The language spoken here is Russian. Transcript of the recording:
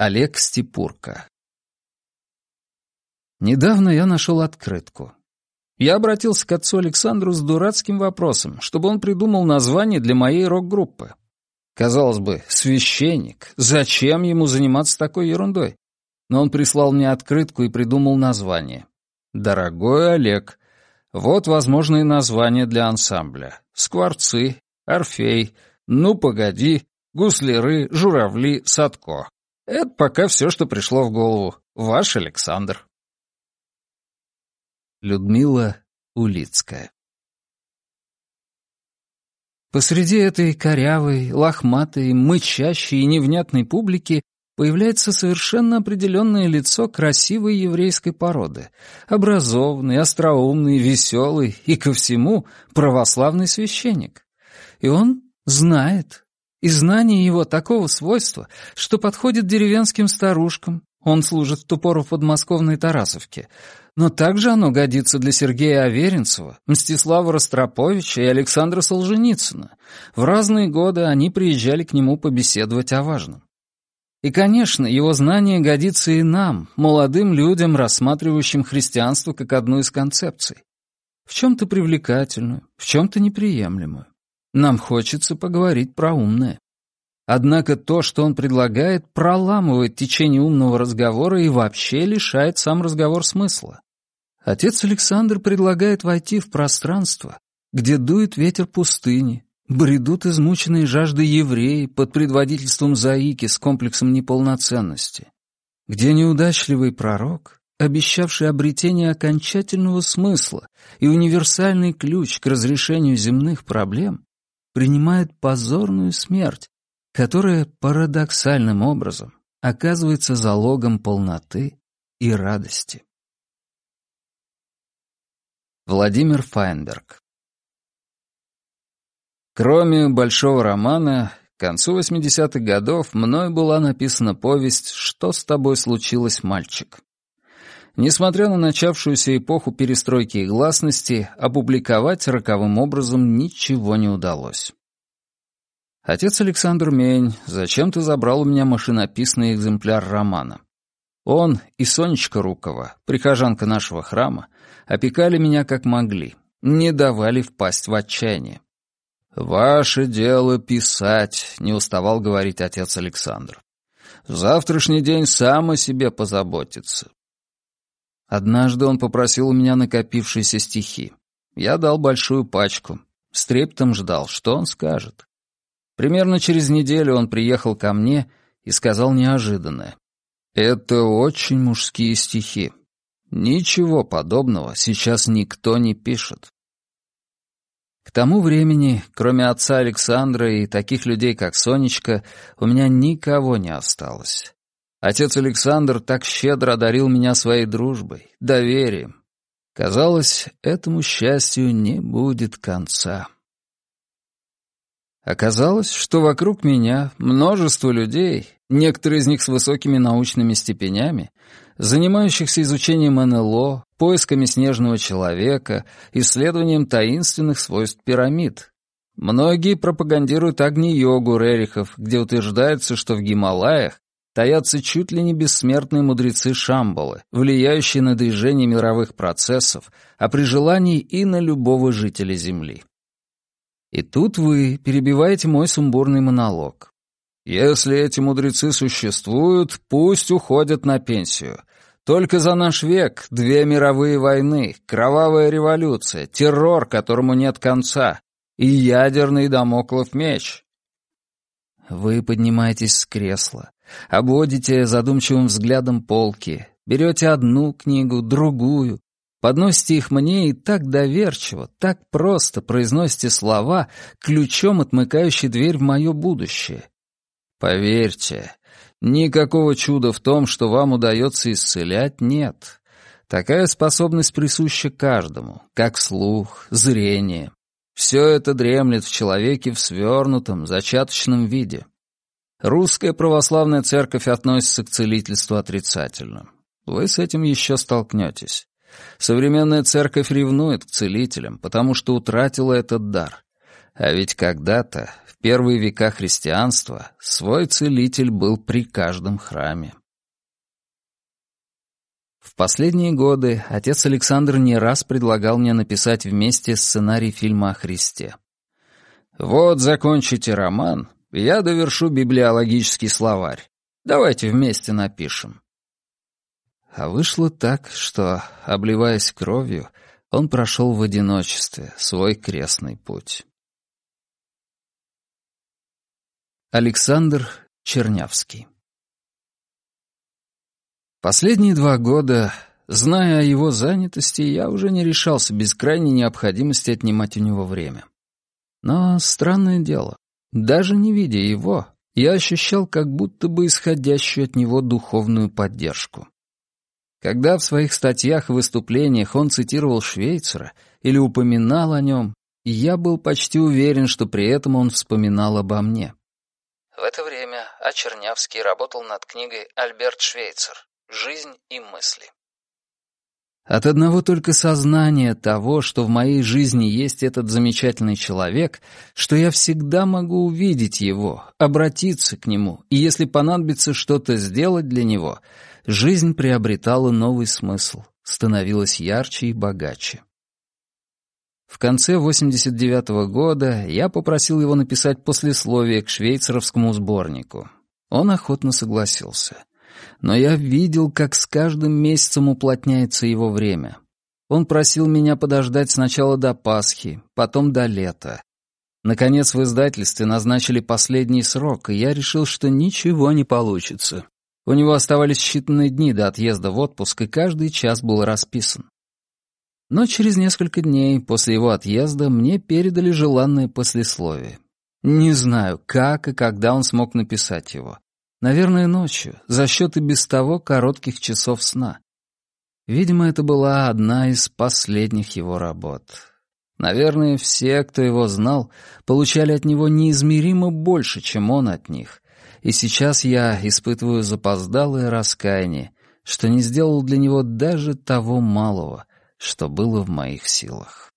Олег Степурко. Недавно я нашел открытку. Я обратился к отцу Александру с дурацким вопросом, чтобы он придумал название для моей рок-группы. Казалось бы, священник, зачем ему заниматься такой ерундой? Но он прислал мне открытку и придумал название. «Дорогой Олег, вот возможные названия для ансамбля. Скворцы, Орфей, Ну погоди, Гусляры, Журавли, Садко. Это пока все, что пришло в голову. Ваш Александр». Людмила Улицкая Посреди этой корявой, лохматой, мычащей и невнятной публики появляется совершенно определенное лицо красивой еврейской породы, образованный, остроумный, веселый и, ко всему, православный священник. И он знает. И знание его такого свойства, что подходит деревенским старушкам, он служит в ту пору в подмосковной Тарасовке. Но также оно годится для Сергея Аверинцева, Мстислава Ростроповича и Александра Солженицына. В разные годы они приезжали к нему побеседовать о важном. И, конечно, его знание годится и нам, молодым людям, рассматривающим христианство как одну из концепций. В чем-то привлекательную, в чем-то неприемлемую. Нам хочется поговорить про умное. Однако то, что он предлагает, проламывает течение умного разговора и вообще лишает сам разговор смысла. Отец Александр предлагает войти в пространство, где дует ветер пустыни, бредут измученные жаждой евреи под предводительством Заики с комплексом неполноценности, где неудачливый пророк, обещавший обретение окончательного смысла и универсальный ключ к разрешению земных проблем, принимает позорную смерть, которое парадоксальным образом оказывается залогом полноты и радости. Владимир Файнберг Кроме большого романа, к концу 80-х годов мной была написана повесть «Что с тобой случилось, мальчик?». Несмотря на начавшуюся эпоху перестройки и гласности, опубликовать роковым образом ничего не удалось. Отец Александр Мень зачем-то забрал у меня машинописный экземпляр романа. Он и Сонечка Рукова, прихожанка нашего храма, опекали меня как могли, не давали впасть в отчаяние. «Ваше дело писать», — не уставал говорить отец Александр. «В завтрашний день сам о себе позаботится». Однажды он попросил у меня накопившиеся стихи. Я дал большую пачку. С трептом ждал, что он скажет. Примерно через неделю он приехал ко мне и сказал неожиданное. «Это очень мужские стихи. Ничего подобного сейчас никто не пишет». К тому времени, кроме отца Александра и таких людей, как Сонечка, у меня никого не осталось. Отец Александр так щедро одарил меня своей дружбой, доверием. Казалось, этому счастью не будет конца. Оказалось, что вокруг меня множество людей, некоторые из них с высокими научными степенями, занимающихся изучением НЛО, поисками снежного человека, исследованием таинственных свойств пирамид. Многие пропагандируют огни-йогу Рерихов, где утверждается, что в Гималаях таятся чуть ли не бессмертные мудрецы Шамбалы, влияющие на движение мировых процессов, а при желании и на любого жителя Земли. И тут вы перебиваете мой сумбурный монолог. Если эти мудрецы существуют, пусть уходят на пенсию. Только за наш век две мировые войны, кровавая революция, террор, которому нет конца, и ядерный домоклов меч. Вы поднимаетесь с кресла, обводите задумчивым взглядом полки, берете одну книгу, другую, Подносите их мне и так доверчиво, так просто произносите слова, ключом отмыкающий дверь в мое будущее. Поверьте, никакого чуда в том, что вам удается исцелять, нет. Такая способность присуща каждому, как слух, зрение. Все это дремлет в человеке в свернутом, зачаточном виде. Русская православная церковь относится к целительству отрицательно. Вы с этим еще столкнетесь. Современная церковь ревнует к целителям, потому что утратила этот дар. А ведь когда-то, в первые века христианства, свой целитель был при каждом храме. В последние годы отец Александр не раз предлагал мне написать вместе сценарий фильма о Христе. «Вот закончите роман, я довершу библиологический словарь. Давайте вместе напишем». А вышло так, что, обливаясь кровью, он прошел в одиночестве свой крестный путь. Александр Чернявский Последние два года, зная о его занятости, я уже не решался без крайней необходимости отнимать у него время. Но странное дело, даже не видя его, я ощущал как будто бы исходящую от него духовную поддержку. Когда в своих статьях и выступлениях он цитировал Швейцера или упоминал о нем, я был почти уверен, что при этом он вспоминал обо мне. В это время Очернявский работал над книгой «Альберт Швейцер. Жизнь и мысли». От одного только сознания того, что в моей жизни есть этот замечательный человек, что я всегда могу увидеть его, обратиться к нему, и если понадобится что-то сделать для него, жизнь приобретала новый смысл, становилась ярче и богаче. В конце 89 -го года я попросил его написать послесловие к швейцаровскому сборнику. Он охотно согласился но я видел, как с каждым месяцем уплотняется его время. Он просил меня подождать сначала до Пасхи, потом до лета. Наконец в издательстве назначили последний срок, и я решил, что ничего не получится. У него оставались считанные дни до отъезда в отпуск, и каждый час был расписан. Но через несколько дней после его отъезда мне передали желанное послесловие. Не знаю, как и когда он смог написать его. Наверное, ночью, за счет и без того коротких часов сна. Видимо, это была одна из последних его работ. Наверное, все, кто его знал, получали от него неизмеримо больше, чем он от них. И сейчас я испытываю запоздалое раскаяние, что не сделал для него даже того малого, что было в моих силах.